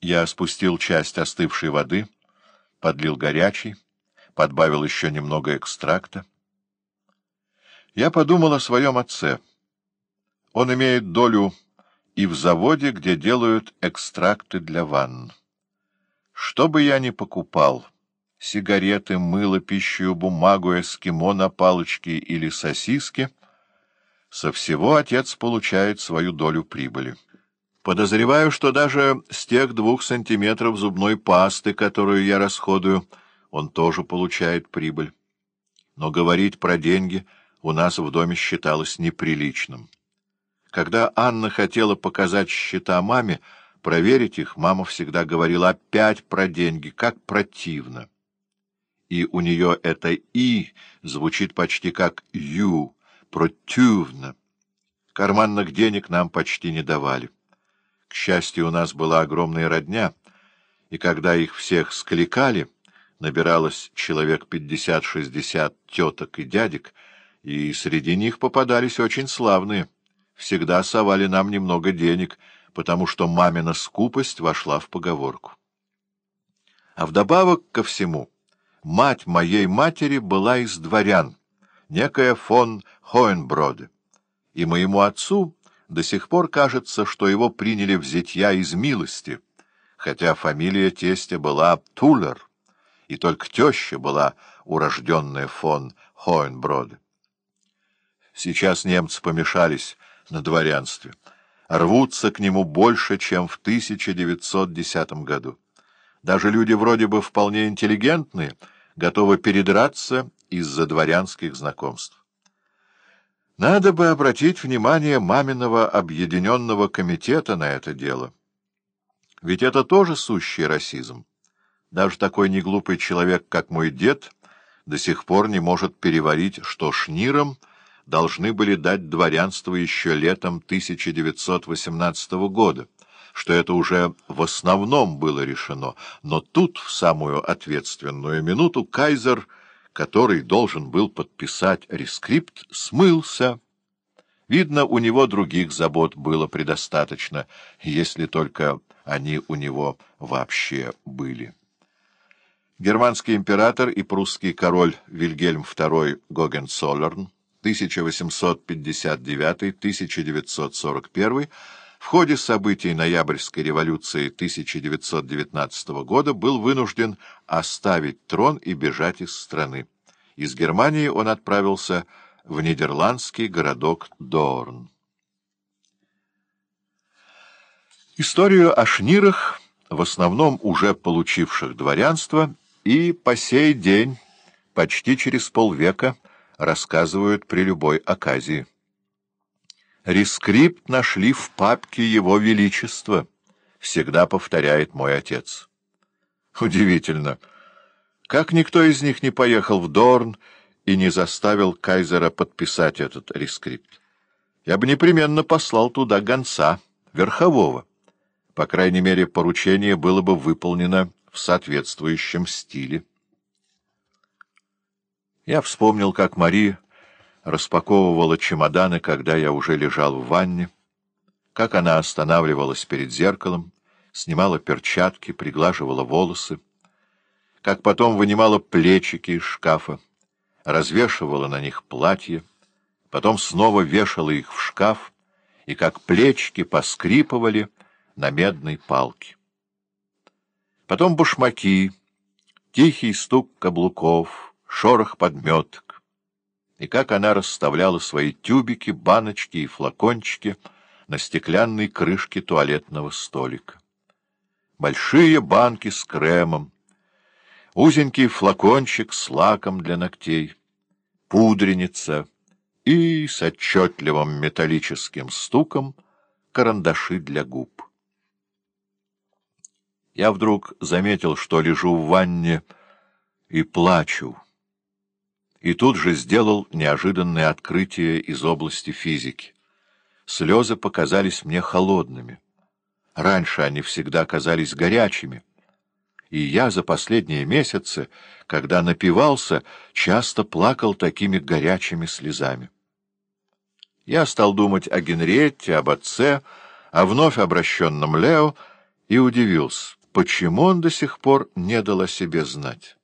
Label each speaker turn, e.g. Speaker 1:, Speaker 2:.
Speaker 1: Я спустил часть остывшей воды, подлил горячий, подбавил еще немного экстракта. Я подумал о своем отце. Он имеет долю и в заводе, где делают экстракты для ванн. Что бы я ни покупал, сигареты, мыло, пищу, бумагу, эскимо на палочке или сосиски, со всего отец получает свою долю прибыли. Подозреваю, что даже с тех двух сантиметров зубной пасты, которую я расходую, он тоже получает прибыль. Но говорить про деньги у нас в доме считалось неприличным. Когда Анна хотела показать счета маме, проверить их, мама всегда говорила опять про деньги, как противно. И у нее это «и» звучит почти как «ю», противно. Карманных денег нам почти не давали. К счастью, у нас была огромная родня, и когда их всех скликали, набиралось человек пятьдесят-шестьдесят теток и дядек, и среди них попадались очень славные. Всегда совали нам немного денег, потому что мамина скупость вошла в поговорку. А вдобавок ко всему, мать моей матери была из дворян, некая фон Хоенброде, и моему отцу до сих пор кажется, что его приняли в зятья из милости, хотя фамилия тестя была Тулер, и только теща была урожденная фон Хоенброде. Сейчас немцы помешались на дворянстве, рвутся к нему больше, чем в 1910 году. Даже люди вроде бы вполне интеллигентные готовы передраться из-за дворянских знакомств. Надо бы обратить внимание маминого объединенного комитета на это дело. Ведь это тоже сущий расизм. Даже такой неглупый человек, как мой дед, до сих пор не может переварить, что шнирам должны были дать дворянство еще летом 1918 года, что это уже в основном было решено, но тут, в самую ответственную минуту, кайзер который должен был подписать рескрипт, смылся. Видно, у него других забот было предостаточно, если только они у него вообще были. Германский император и прусский король Вильгельм II Гогенцоллерн 1859-1941 в ходе событий Ноябрьской революции 1919 года был вынужден оставить трон и бежать из страны. Из Германии он отправился в нидерландский городок Дорн. Историю о шнирах, в основном уже получивших дворянство, и по сей день, почти через полвека, рассказывают при любой оказии. Рескрипт нашли в папке Его Величества, всегда повторяет мой отец. Удивительно. Как никто из них не поехал в Дорн и не заставил кайзера подписать этот рескрипт? Я бы непременно послал туда гонца, верхового. По крайней мере, поручение было бы выполнено в соответствующем стиле. Я вспомнил, как Мари распаковывала чемоданы, когда я уже лежал в ванне, как она останавливалась перед зеркалом, снимала перчатки, приглаживала волосы, как потом вынимала плечики из шкафа, развешивала на них платье, потом снова вешала их в шкаф, и как плечики поскрипывали на медной палке. Потом башмаки, тихий стук каблуков, шорох подметок, и как она расставляла свои тюбики, баночки и флакончики на стеклянной крышке туалетного столика. Большие банки с кремом, узенький флакончик с лаком для ногтей, пудреница и с отчетливым металлическим стуком карандаши для губ. Я вдруг заметил, что лежу в ванне и плачу и тут же сделал неожиданное открытие из области физики. Слезы показались мне холодными. Раньше они всегда казались горячими. И я за последние месяцы, когда напивался, часто плакал такими горячими слезами. Я стал думать о Генриетте, об отце, о вновь обращенном Лео, и удивился, почему он до сих пор не дал о себе знать.